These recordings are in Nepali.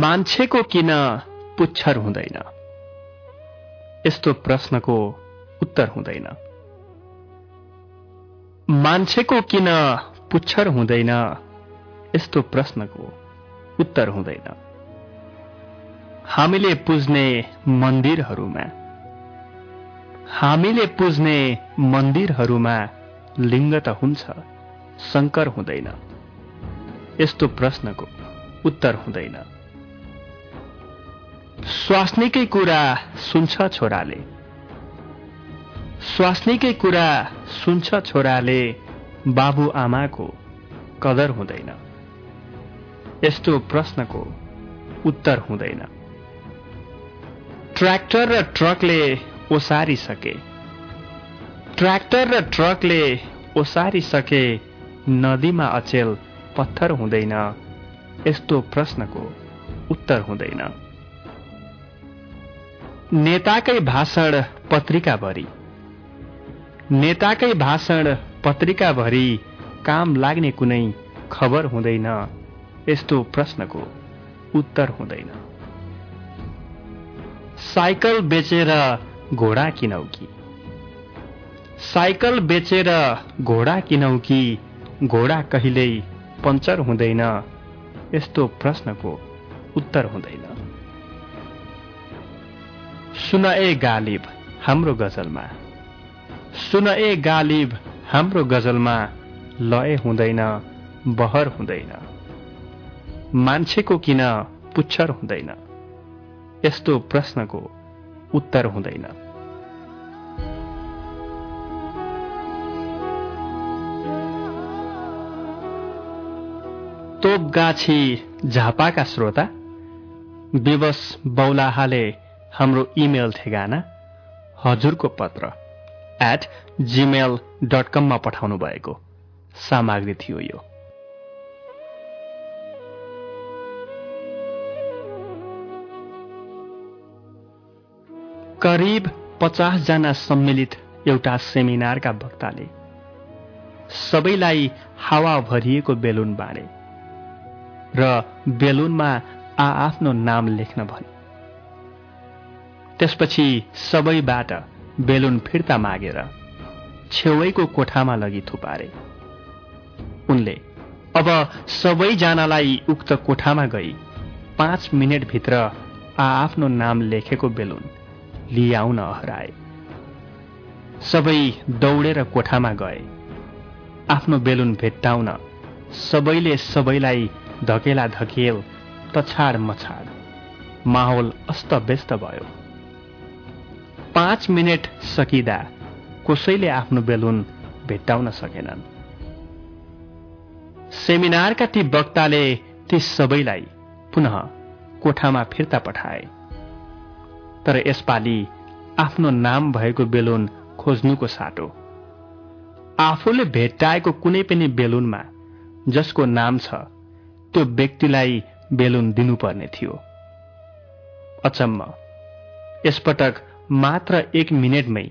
मान्छेको किन पुच्छर हुँदैन? यस्तो प्रश्नको उत्तर हुँदैन। मान्छेको किन पुच्छर हुँदैन? यस्तो प्रश्नको उत्तर हुँदैन। हामीले पुज्ने मन्दिरहरूमा हामीले पुज्ने मन्दिरहरूमा लिङ्ग त हुन्छ शङ्कर हुँदैन। यस्तो प्रश्नको उत्तर हुँदैन। स्वास्नीकै कुरा सुन्छ छोराले। स्वास्नीकै कुरा सुन्छ छोराले बाबु आमाको कदर हुँदैन। यस्तो प्रश्नको उत्तर हुँदैन। ट्र्याक्टर र ट्रकले ओसारिसके। ट्र्याक्टर र ट्रकले ओसारिसके नदीमा अचेल पत्थर हुँदैन यस्तो प्रश्नको उत्तर हुँदैन। नेताकै भाषण पत्रिकाभरि। नेताकै भाषण पत्रिकाभरि काम लाग्ने कुनै खबर हुँदैन यस्तो प्रश्नको उत्तर हुँदैन। साइकल बेचेर घोडा किनौ कि? साइकल बेचेर घोडा किनौ कि घोडा कहिल्यै पङ्चर हुँदैन यस्तो प्रश्नको उत्तर हुँदैन। सुन ए गालिब हाम्रो गजलमा। सुन ए गालिब हाम्रो गजलमा लय हुँदैन बहर हुँदैन। मान्छेको किन पुच्छर हुँदैन? यस्तो प्रश्नको उत्तर हुँदैन। तोपगाछी झापाका श्रोता विवश बौलाहाले हाम्रो इमेल ठेगाना हजुरको पत्र एट जिमेल डट कममा पठाउनु भएको सामग्री थियो यो। करिब पचासजना सम्मिलित एउटा सेमिनारका वक्ताले सबैलाई हावा भरिएको बेलुन बाँडे र बेलुनमा आआफ्नो नाम लेख्न भने त्यसपछि सबैबाट बेलुन फिर्ता मागेर छेउैको कोठामा लगी थुपारे। उनले अब सबैजनालाई उक्त कोठामा गई पाँच मिनटभित्र आआफ्नो नाम लेखेको बेलुन लिआउन हराए सबै दौडेर कोठामा गए। आफ्नो बेलुन भेट्टाउन सबैले सबैलाई धकेला धकेल तछाड मछाड माहौल अस्तव्यस्त भयो। पाँच मिनट सकिँदा कसैले आफ्नो बेलुन भेट्टाउन सकेनन्। सेमिनारका ती वक्ताले ती सबैलाई पुनः कोठामा फिर्ता पठाए। तर यसपालि आफ्नो नाम भएको बेलुन खोज्नुको साटो। आफूले भेट्टाएको कुनै पनि बेलुनमा जसको नाम छ त्यो व्यक्तिलाई बेलुन दिनुपर्ने थियो। अचम्म यसपटक मात्र एक मिनटमै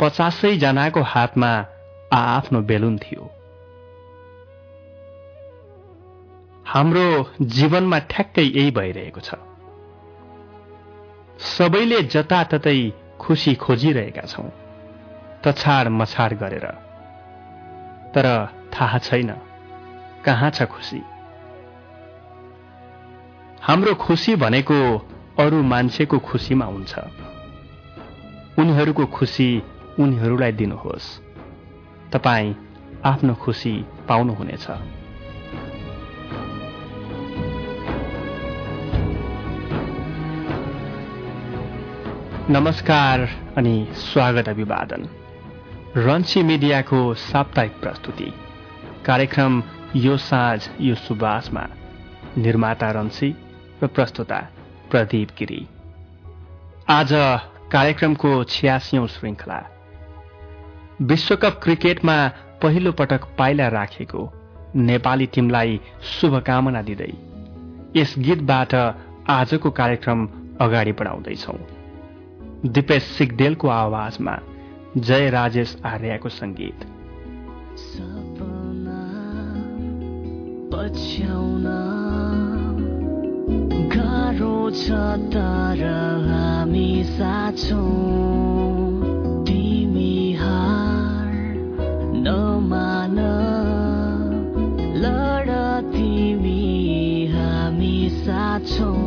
पचासै जनाको हातमा आफ्नो बेलुन थियो। हाम्रो जीवनमा ठ्याक्कै यही भइरहेको छ। सबैले जताततै खुसी खोजिरहेका छौं तछाड मछाड गरेर। तर थाहा छैन कहाँ छ खुसी। हाम्रो खुसी भनेको अरू मान्छेको खुसीमा हुन्छ। उनीहरूको खुसी उनीहरूलाई दिनुहोस्। तपाईँ आफ्नो खुसी पाउनुहुनेछ। नमस्कार अनि स्वागत अभिवादन। रन्सी मिडियाको साप्ताहिक प्रस्तुति। कार्यक्रम यो साँझ यो सुबासमा निर्माता रन्सी र प्रस्तुता प्रदीप गिरी। आज कार्यक्रमको छ्यासिौं श्रृङ्खला विश्वकप क्रिकेटमा पहिलो पटक पाइला राखेको नेपाली टिमलाई शुभकामना दिँदै यस गीतबाट आजको कार्यक्रम अगाडि बढाउँदैछौं। दिपेश सिगदेलको आवाजमा जय राजेश आर्यको सङ्गीत। पछ्याउन गाह्रो छ तर हामी साछौँ तिमी हार नमान लड तिमी हामी साछौँ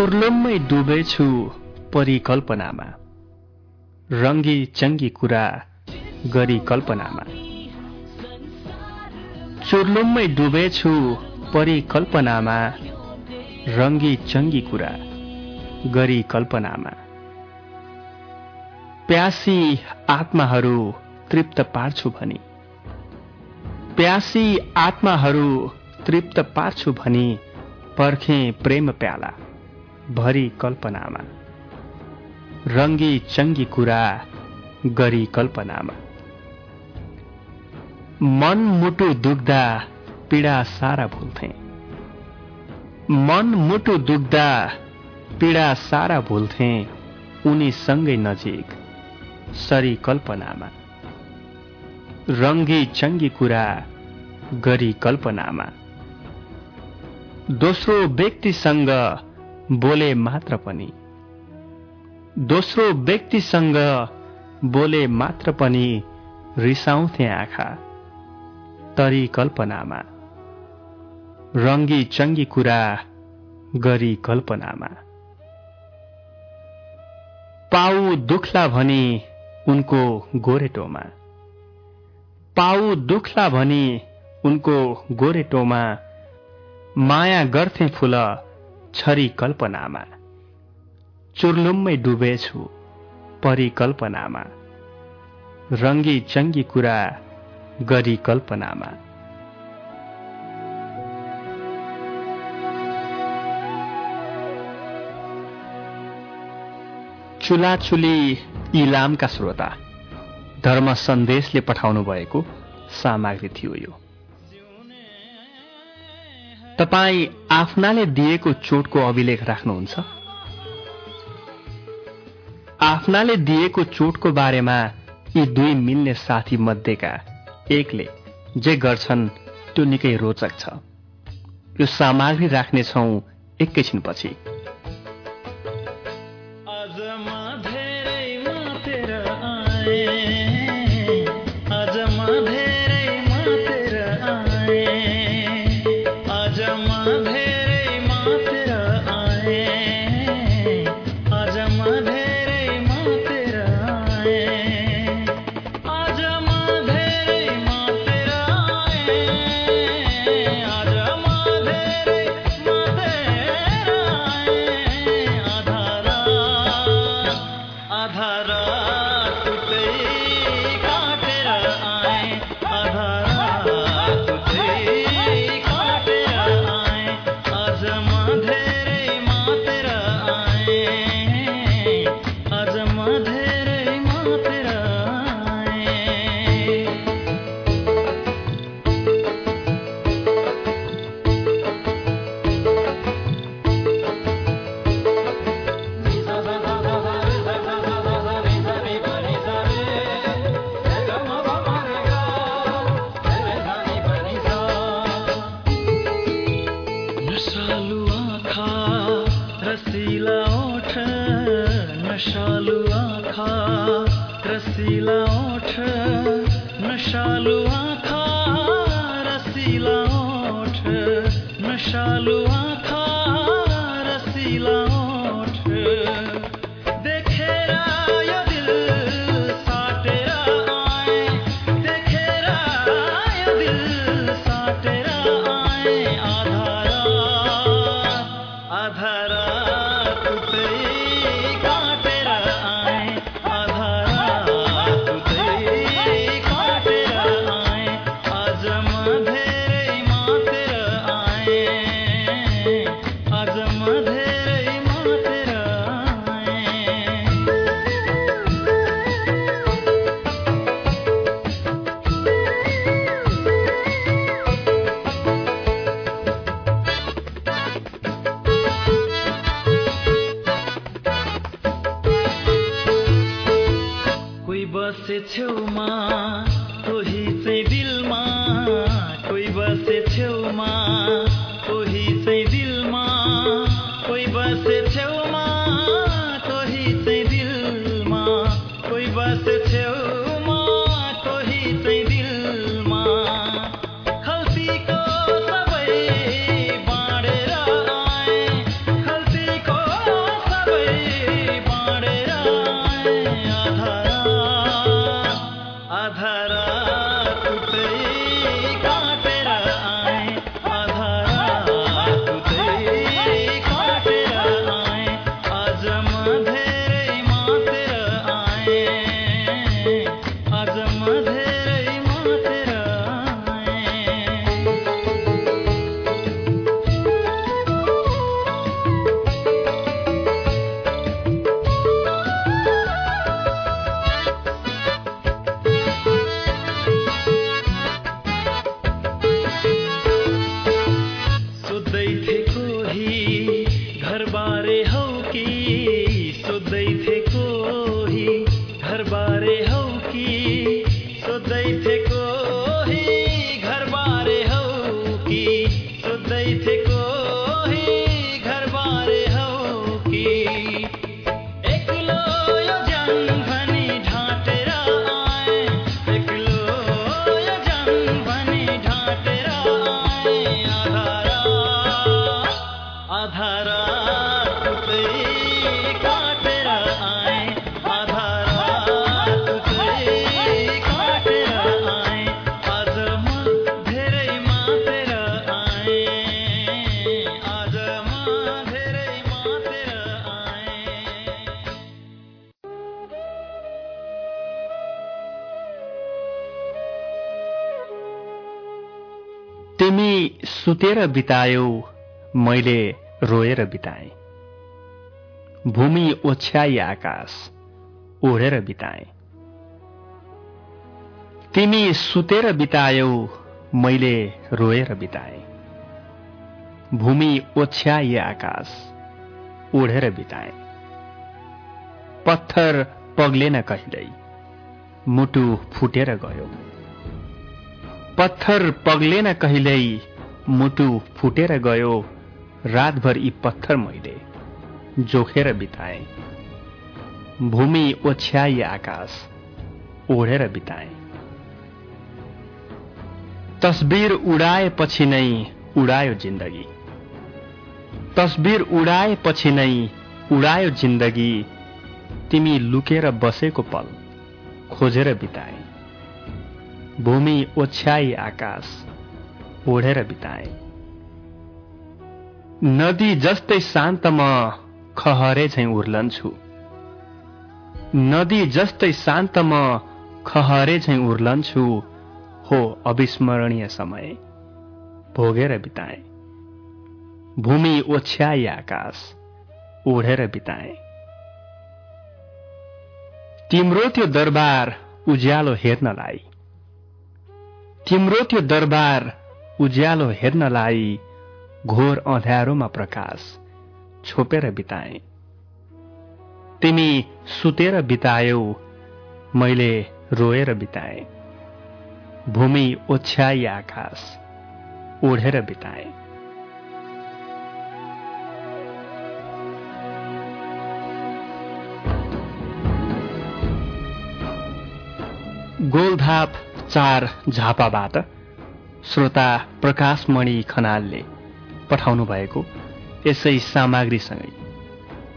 चुर्लुम्मै डुबेछु परिकल्पनामा। रङ्गी चङ्गी कुरा गरी कल्पनामा। चुर्लुम्मै डुबेछु परिकल्पनामा रङ्गी चङ्गी कुरा गरी कल्पनामा। प्यासी आत्माहरू तृप्त पार्छु भनी। प्यासी आत्माहरू तृप्त पार्छु भनी पर्खे प्रेम प्याला। भरी कल्पनामा। रङ्गी चङ्गी कुरा गरी कल्पनामा। मन मुटु दुख्दा पीडा सारा भुल्थे। मन मुटु दुख्दा पीडा सारा भुल्थे उनी सँगै नजिक सरी कल्पनामा। रङ्गी चङ्गी कुरा गरी कल्पनामा। दोस्रो व्यक्तिसँग बोले मात्र पनि। दोस्रो व्यक्तिसँग बोले मात्र पनि रिसाउँथे आँखा। तरी कल्पनामा। रङ्गी चङ्गी कुरा गरी कल्पनामा। पाउ दुखला भनी उनको गोरेटोमा। पाउ दुखला भनी उनको गोरेटोमा। माया गर्थे फुल छरी कल्पनामा चुर्लुम्मै डुबेछु परिकल्पनामा। रङ्गी चङ्गी कुरा गरी कल्पनामा। चुलाचुली इलामका श्रोता धर्म सन्देशले पठाउनु भएको सामग्री थियो यो। तपाई आफ्नाले दिएको चोटको अभिलेख राख्नुहुन्छ? आफ्नाले दिएको चोटको बारेमा यी दुई मिल्ने साथी मध्येका एकले जे गर्छन् त्यो निकै रोचक छ। यो सामग्री राख्नेछौ एकैछिनपछि। सुतेर बितायौ मैले रोएर बिताएँ। भूमि ओछ्याई आकाश ओढेर बिताएँ। तिमी सुतेर बितायौ मैले रोएर बिताएँ। भूमि ओछ्याई आकाश ओढेर बिताएँ। पत्थर पग्लेन कहिल्यै मुटु फुटेर गयो। पत्थर पग्लेन कहिल्यै मुटु फुटेर गयो रातभर यी पत्थर मैले जोखेर बिताएँ। भूमि ओछ्याई आकाश ओढेर बिताएँ। तस्बिर उडाएपछि नै उडायो जिन्दगी। तस्बिर उडाएपछि नै उडायो जिन्दगी। तिमी लुकेर बसेको पल खोजेर बिताए। भूमि ओछ्याई आकाश ओढेर बिताए। नदी जस्तै शान्त म खहरे झैँ उर्लन्छु। नदी जस्तै शान्त म खहरे झैँ उर्लन्छु हो अविस्मरणीय समय। भोगेर बिताए। भूमि ओछ्याई आकाश ओढेर बिताए। तिम्रो त्यो दरबार उज्यालो हेर्नलाई। तिम्रो त्यो दरबार उज्यालो हेर्नलाई घोर अँध्यारोमा प्रकाश छोपेर बिताए। तिमी सुतेर बितायौ मैले रोएर बिताएँ। भूमि ओछ्याई आकाश ओढेर बिताए। गोलधाप चार झापाबाट श्रोता प्रकाशमणि खनालले पठाउनु भएको यसै सामग्रीसँगै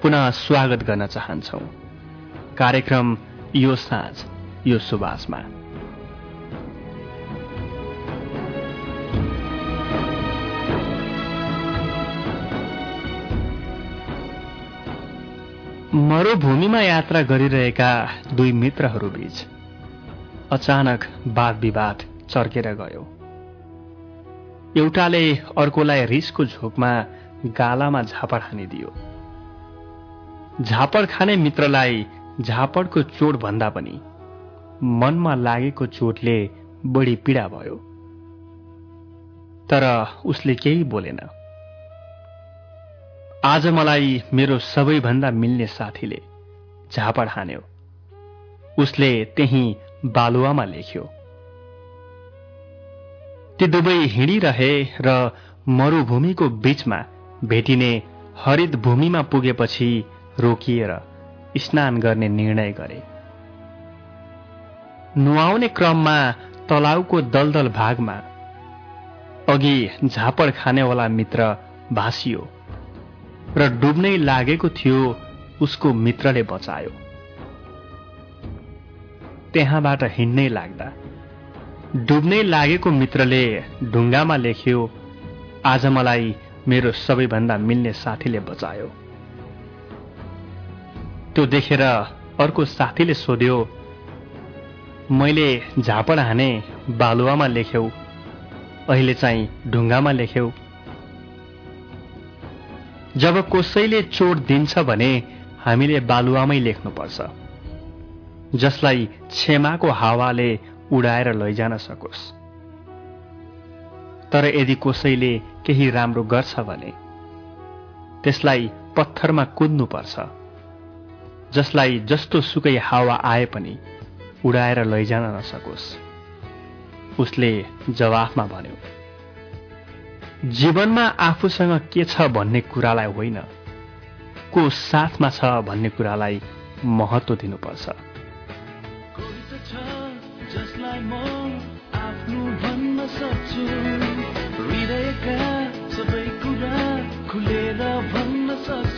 पुनः स्वागत गर्न चाहन्छौ। कार्यक्रम यो साँझ यो सुबासमा मरुभूमिमा यात्रा गरिरहेका दुई मित्रहरूबीच अचानक वाद विवाद चर्केर गयो। एउटाले अर्कोलाई रिसको झोकमा गालामा झापड हानिदियो। झापड खाने मित्रलाई झापडको चोट भन्दा पनि मनमा लागेको चोटले बढी पीडा भयो। तर उसले केही बोलेन। आज मलाई मेरो सबैभन्दा मिल्ने साथीले झापड हान्यो। उसले त्यही बालुवामा लेख्यो। ती दुवै हिँडिरहे र मरुभूमिको बीचमा भेटिने हरित भूमिमा पुगेपछि रोकिएर स्नान गर्ने निर्णय गरे। नुहाउने क्रममा तलाउको दलदल भागमा अघि झापड खानेवाला मित्र भासियो र डुब्नै लागेको थियो उसको मित्रले बचायो। त्यहाँबाट हिँड्नै लाग्दा डुब्नै लागेको मित्रले ढुङ्गामा लेख्यो आज मलाई मेरो सबैभन्दा मिल्ने साथीले बचायो त्यो देखेर अर्को साथीले सोध्यो मैले झापड हाने बालुवामा लेख्यौ अहिले चाहिँ ढुङ्गामा लेख्यौ। जब कसैले चोट दिन्छ भने हामीले बालुवामै लेख्नुपर्छ। जसलाई क्षमाको हावाले उडाएर लैजान सकोस्। तर यदि कसैले केही राम्रो गर्छ भने त्यसलाई पत्थरमा कुद्नुपर्छ जसलाई जस्तो सुकै हावा आए पनि उडाएर लैजान नसकोस्। उसले जवाफमा भन्यो जीवनमा आफूसँग के छ भन्ने कुरालाई होइन को साथमा छ भन्ने कुरालाई महत्व दिनुपर्छ। जसलाई म आफ्नो भन्न सक्छु। हृदयका सबै कुरा खुलेर भन्न सक्छु।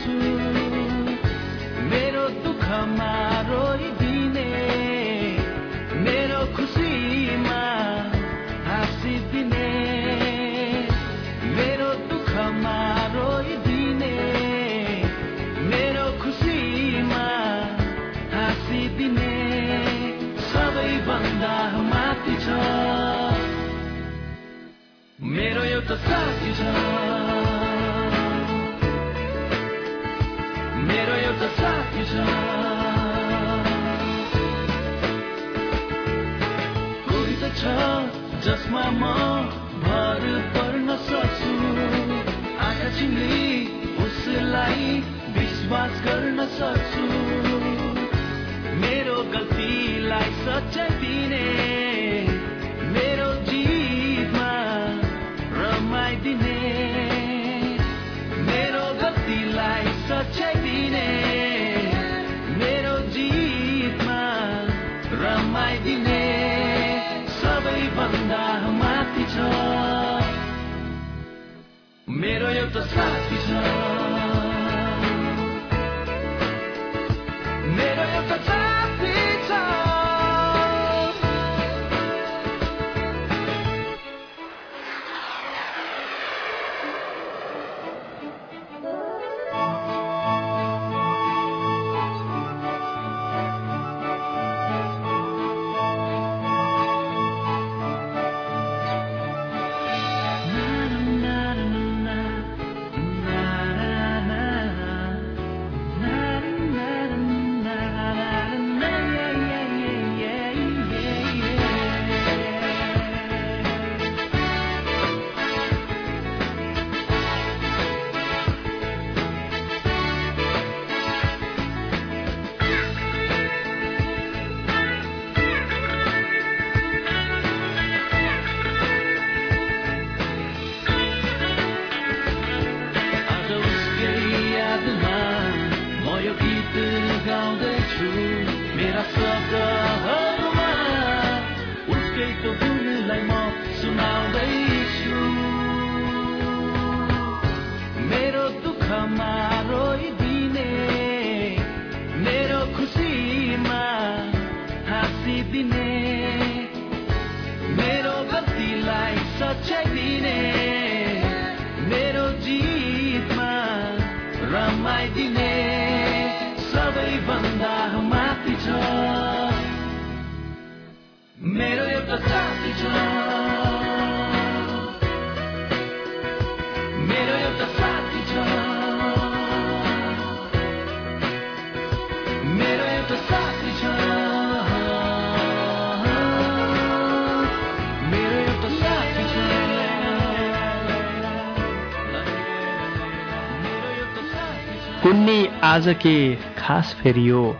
आज के खास फेरियो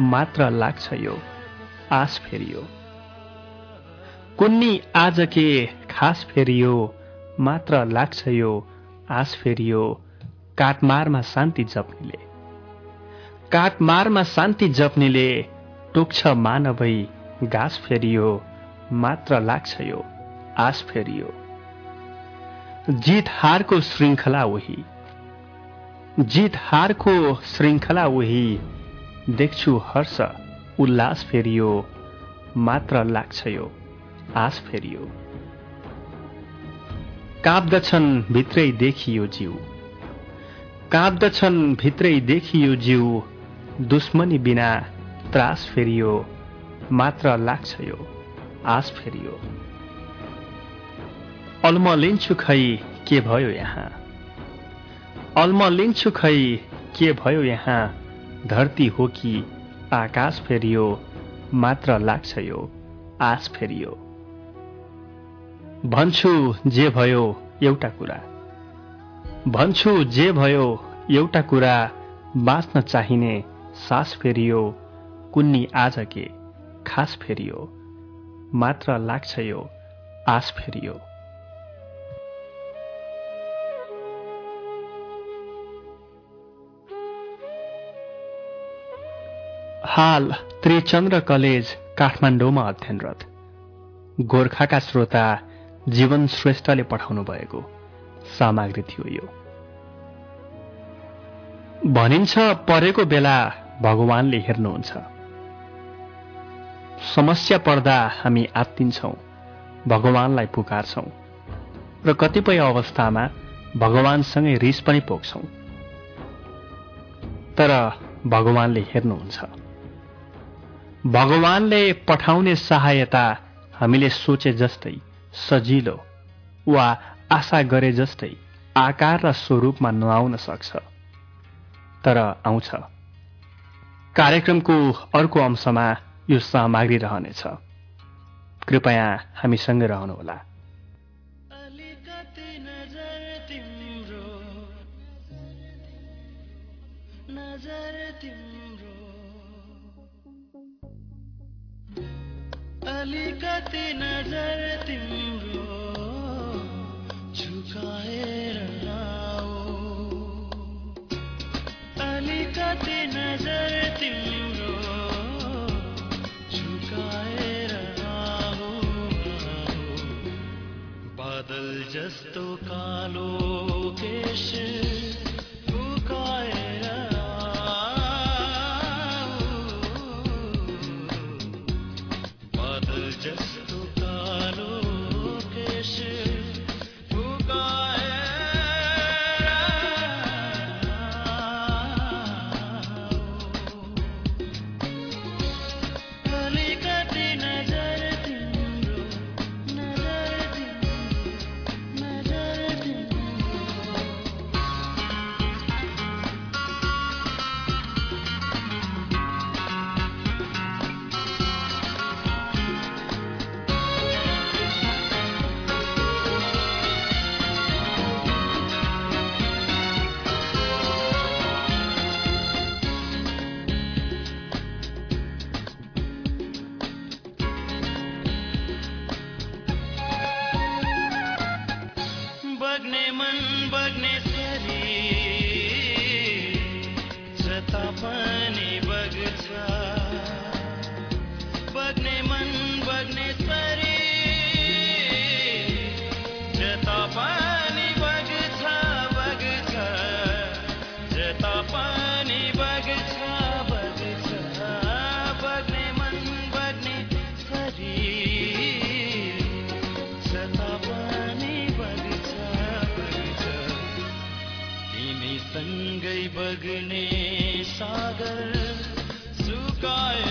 मात्र लाग्छ यो आस फेरियो कुन्नी आज के खास फेरियो मात्र लाग्छ यो आस फेरियो काटमारमा शान्ति जप्नेले। काटमारमा शान्ति जप्नेले टोक्छ मानवै घाँस फेरियो मात्र लाग्छ यो आस फेरियो जित हारको श्रृङ्खला उही जित हारको श्रृङ्खला उही। देख्छु हर्ष उल्लास फेरियो मात्र लाग्छ यो आस फेरियो। काप्दछन् भित्रै देखियो जिउ। काप्दछन् भित्रै देखियो जिउ दुश्मनी बिना त्रास फेरियो मात्र लाग्छ यो आस फेरियो। अल्म लिन्छु खै के भयो यहाँ? अल्म लिन्छु खै के भयो यहाँ? धरती हो कि आकाश फेरियो? मात्र लाग्छ यो आस फेरियो। भन्छु जे भयो एउटा कुरा। भन्छु जे भयो एउटा कुरा बाँच्न चाहिने सास फेरियो कुन्नी आज के खास फेरियो। मात्र लाग्छ यो आस फेरियो। हाल त्रिचन्द्र कलेज काठमाडौँमा अध्ययनरत। गोर्खाका श्रोता जीवन श्रेष्ठले पठाउनु भएको सामग्री थियो यो। भनिन्छ परेको बेला भगवानले हेर्नुहुन्छ। समस्या पर्दा हामी आत्तिन्छौँ भगवानलाई पुकार्छौँ र कतिपय अवस्थामा भगवानसँगै रिस पनि पोख्छौँ। तर भगवानले हेर्नुहुन्छ। भगवानले पठाउने सहायता हामीले सोचे जस्तै सजिलो वा आशा गरे जस्तै आकार र स्वरूपमा नआउन सक्छ। तर आउँछ। कार्यक्रमको अर्को अंशमा यो सामग्री रहनेछ। कृपया हामीसँग रहनुहोला। नजर तिम्रो। अलिकति नजर तिम्रो झुकाएर अलिकति नजर तिम्रो झुकाएर बादल जस्तो कालो केश मन बग्ने सरी जता पनि sky.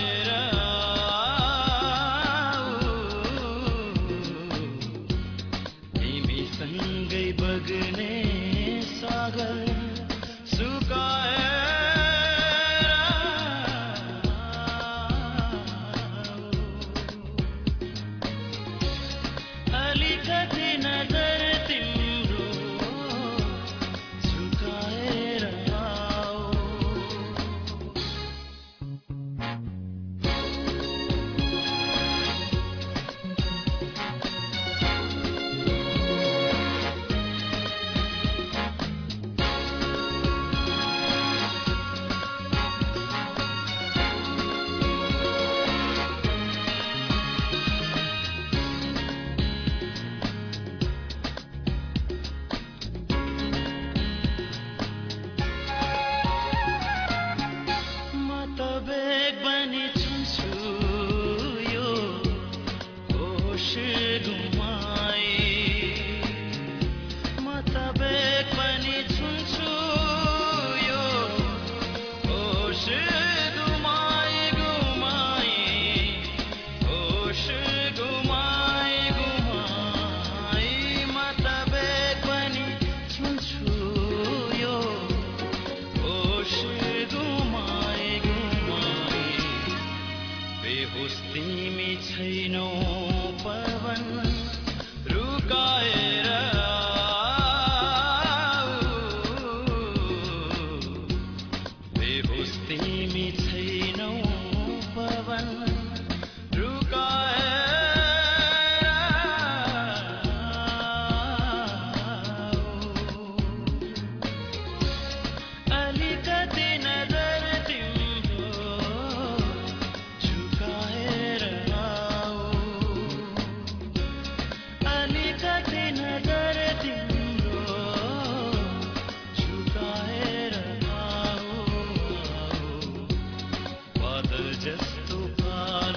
Jehovah.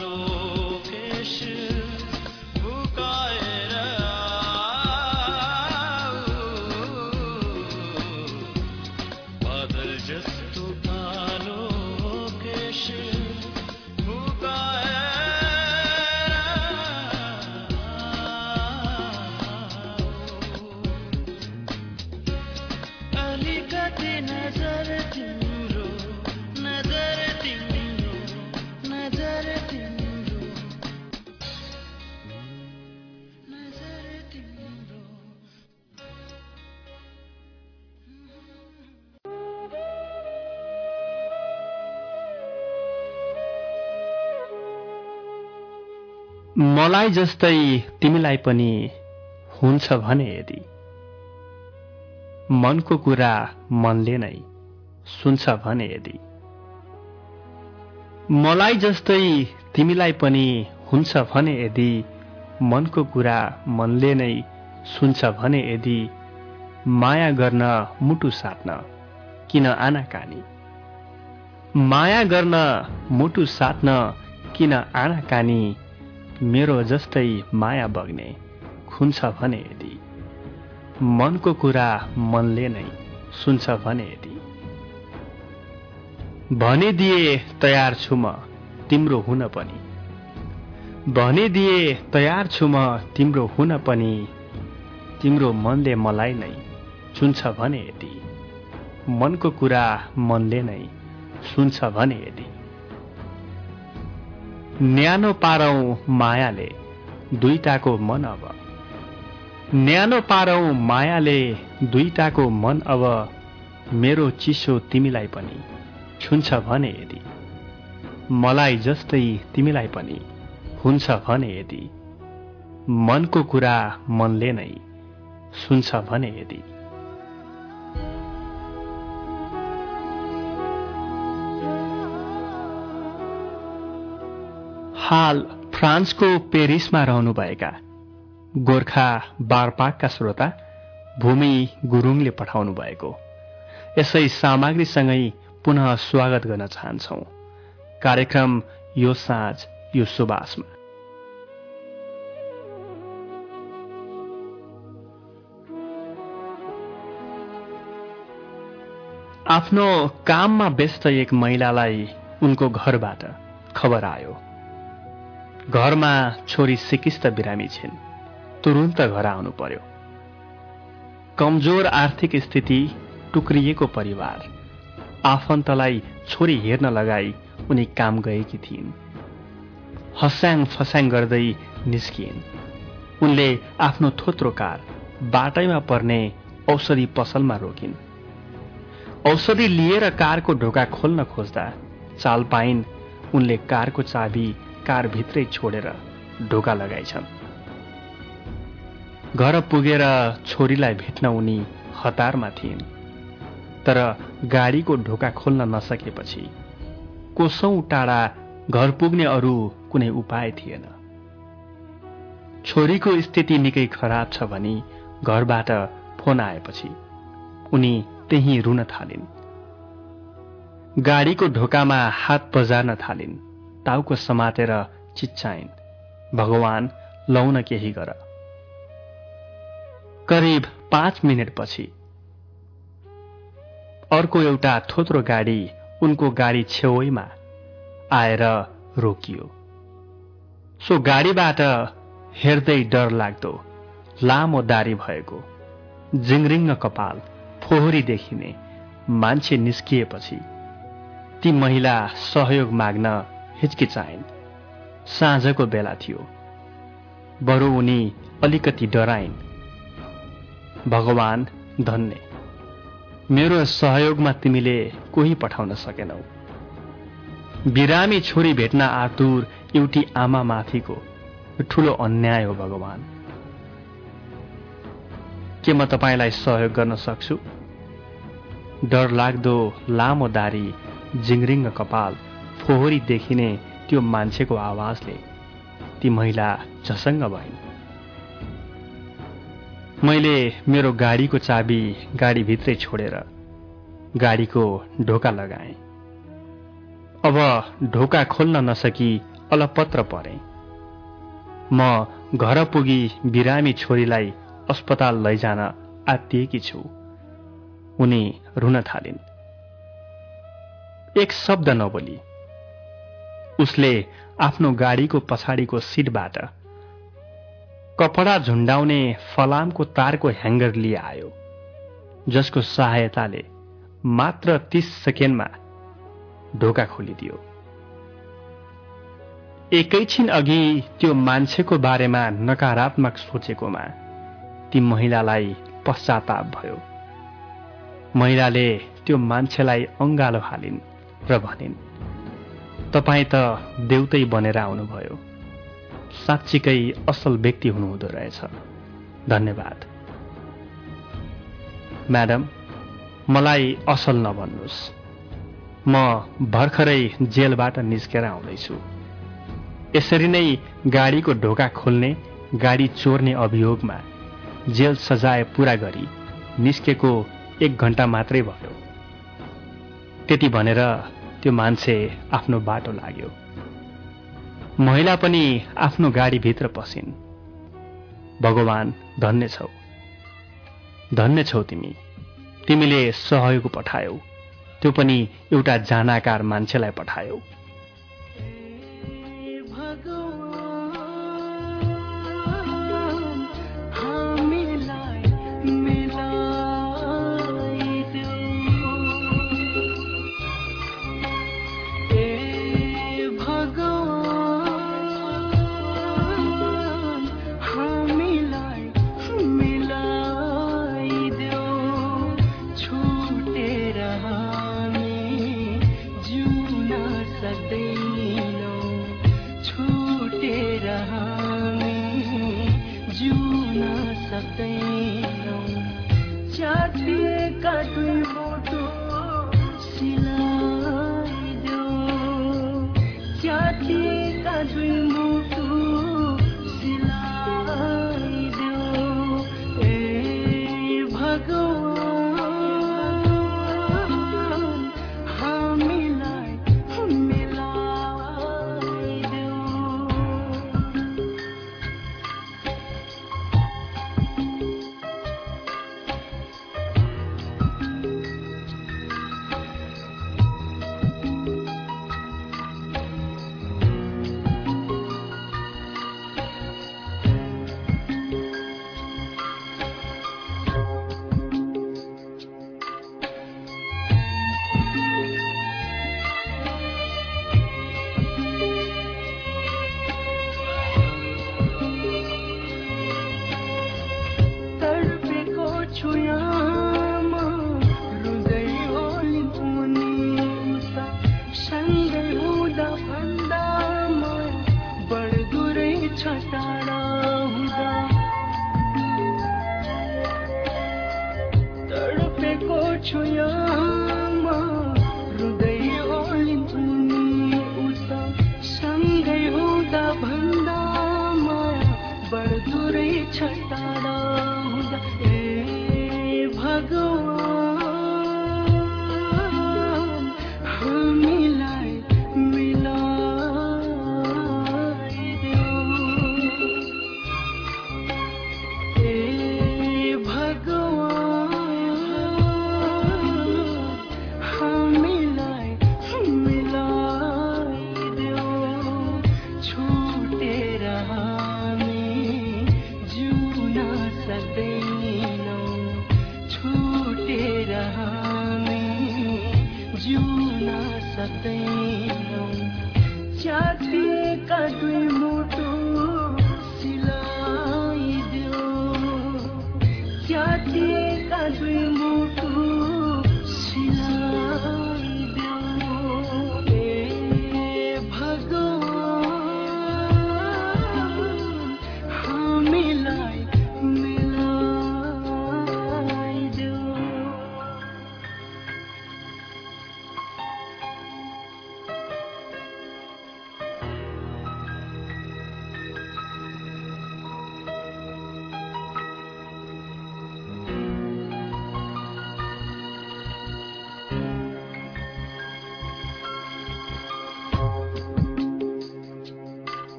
मलाई जस्तै तिमीलाई पनि हुन्छ भने यदि। मनको कुरा मनले नै सुन्छ भने यदि। मलाई जस्तै तिमीलाई पनि हुन्छ भने यदि मनको कुरा मनले नै सुन्छ भने यदि माया गर्न मुटु साट्न किन आनाकानी? माया गर्न मुटु साट्न किन आनाकानी? मेरो जस्तै माया बग्ने खुन्छ भने यदि। मनको कुरा मनले नै सुन्छ भने यदि। भनिदिए तयार छु म तिम्रो हुन पनि। भनिदिए तयार छु म तिम्रो हुन पनि। तिम्रो मनले मलाई नै चुन्छ भने यदि। मनको कुरा मनले नै सुन्छ भने यदि। न्यानो पारौँ मायाले दुईटाको मन अब। न्यानो पारौँ मायाले दुईटाको मन अब। मेरो चिसो तिमीलाई पनि छुन्छ भने यदि। मलाई जस्तै तिमीलाई पनि हुन्छ भने यदि। मनको कुरा मनले नै सुन्छ भने यदि। हाल फ्रान्सको पेरिसमा रहनुभएका गोर्खा बारपाकका श्रोता भूमि गुरुङले पठाउनु भएको। यसै सामग्रीसँगै पुनः स्वागत गर्न चाहन्छौ। कार्यक्रम यो साँझ यो सुबासमा आफ्नो काममा व्यस्त एक महिलालाई उनको घरबाट खबर आयो। घरमा छोरी सिकिस्त बिरामी छिन्। तुरुन्त घर आउनु पर्यो। कमजोर आर्थिक स्थिति टुक्रिएको परिवार। आफन्तलाई छोरी हेर्न लगाई उनी काम गएकी थिइन्। हस्याङ फस्याङ गर्दै निस्किन् उनले आफ्नो थोत्रो कार बाटैमा पर्ने औषधि पसलमा रोकिन्। औषधि लिएर कारको ढोका खोल्न खोज्दा चाल पाइन् उनले कारको चाबी कारभित्रै छोडेर ढोका लगाइछन्। घर पुगेर छोरीलाई भेट्न उनी हतारमा थिइन्। तर गाडीको ढोका खोल्न नसकेपछि कोसौँ टाढा घर पुग्ने अरू कुनै उपाय थिएन। छोरीको स्थिति निकै खराब छ भनी घरबाट फोन आएपछि उनी त्यही रुन थालिन्। गाडीको ढोकामा हात बजार्न थालिन्। टाउको समातेर चिच्चाइन्। भगवान लौन केही गर। करिब पाँच मिनटपछि अर्को एउटा थोत्रो गाडी उनको गाडी छेउैमा आएर रोकियो। सो गाडीबाट हेर्दै डर लाग्दो लामो दारी भएको जिङरिङ्ग कपाल फोहोरी देखिने मान्छे निस्किएपछि ती महिला सहयोग माग्न हिचकिचाइन्। साँझको बेला थियो। बरु उनी अलिकति डराइन्। भगवान धन्य। मेरो सहयोगमा तिमीले कोही पठाउन सकेनौ। बिरामी छोरी भेट्न आतुर एउटी आमा माथिको ठूलो अन्याय हो भगवान। के म तपाईँलाई सहयोग गर्न सक्छु? डर लाग्दो लामो दारी जिङरिङ्ग कपाल फोहोरी देखिने त्यो मान्छेको आवाजले ती महिला झसङ्ग भइन्। मैले मेरो गाडीको चाबी गाडीभित्रै छोडेर गाडीको ढोका लगाएँ। अब ढोका खोल्न नसकी अलपत्र परे। म घर पुगी बिरामी छोरीलाई अस्पताल लैजान आत्तिएकी छु। उनी रुन थालिन्। एक शब्द नबोली। उसले आफ्नो गाडीको पछाडिको सिटबाट कपडा झुन्डाउने फलामको तारको ह्याङ्गर लिए आयो जसको सहायताले मात्र तीस सेकेन्डमा ढोका खोलिदियो। एकैछिन अघि त्यो मान्छेको बारेमा नकारात्मक सोचेकोमा ती महिलालाई पश्चाताप भयो। महिलाले त्यो मान्छेलाई अङ्गालो हालिन् र भनिन् तपाईँ त देउतै बनेर आउनुभयो। साँच्चीकै असल व्यक्ति हुनुहुँदो रहेछ। धन्यवाद। म्याडम मलाई असल नभन्नुहोस्। म भर्खरै जेलबाट निस्केर आउँदैछु। यसरी नै गाडीको ढोका खोल्ने गाडी चोर्ने अभियोगमा जेल सजाय पूरा गरी निस्केको एक घन्टा मात्रै भयो। त्यति भनेर त्यो मान्छे आफ्नो बाटो लाग्यो। महिला पनि आफ्नो गाडीभित्र पसिन्। भगवान धन्य छौ। धन्य छौ तिमी। तिमीले सहयोग पठायौ। त्यो पनि एउटा जानाकार मान्छेलाई पठायौ।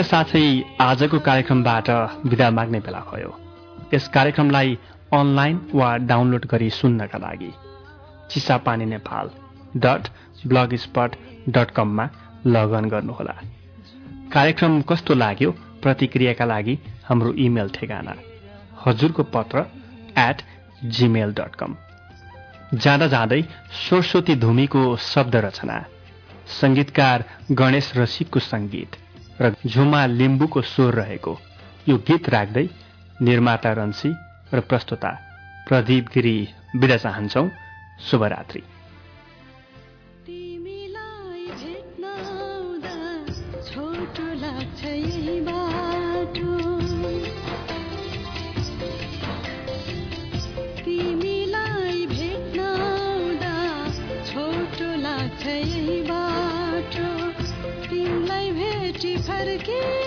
यसका साथै आजको कार्यक्रमबाट विदा माग्ने बेला भयो। यस कार्यक्रमलाई अनलाइन वा डाउनलोड गरी सुन्नका लागि Chisapani Nepal dot blogspot dot कममा लगन गर्नुहोला। कार्यक्रम कस्तो लाग्यो प्रतिक्रियाका लागि हाम्रो इमेल ठेगाना हजुरको पत्र एट जिमेल डट कम जाँदा जाँदै सरस्वती धुमीको शब्द रचना सङ्गीतकार गणेश रसिकको सङ्गीत र झुमा लिम्बुको स्वर रहेको। यो गीत राख्दै निर्माता रन्सी र प्रस्तुता प्रदीप गिरी बिदा चाहन्छौ। शुभरात्री। Again.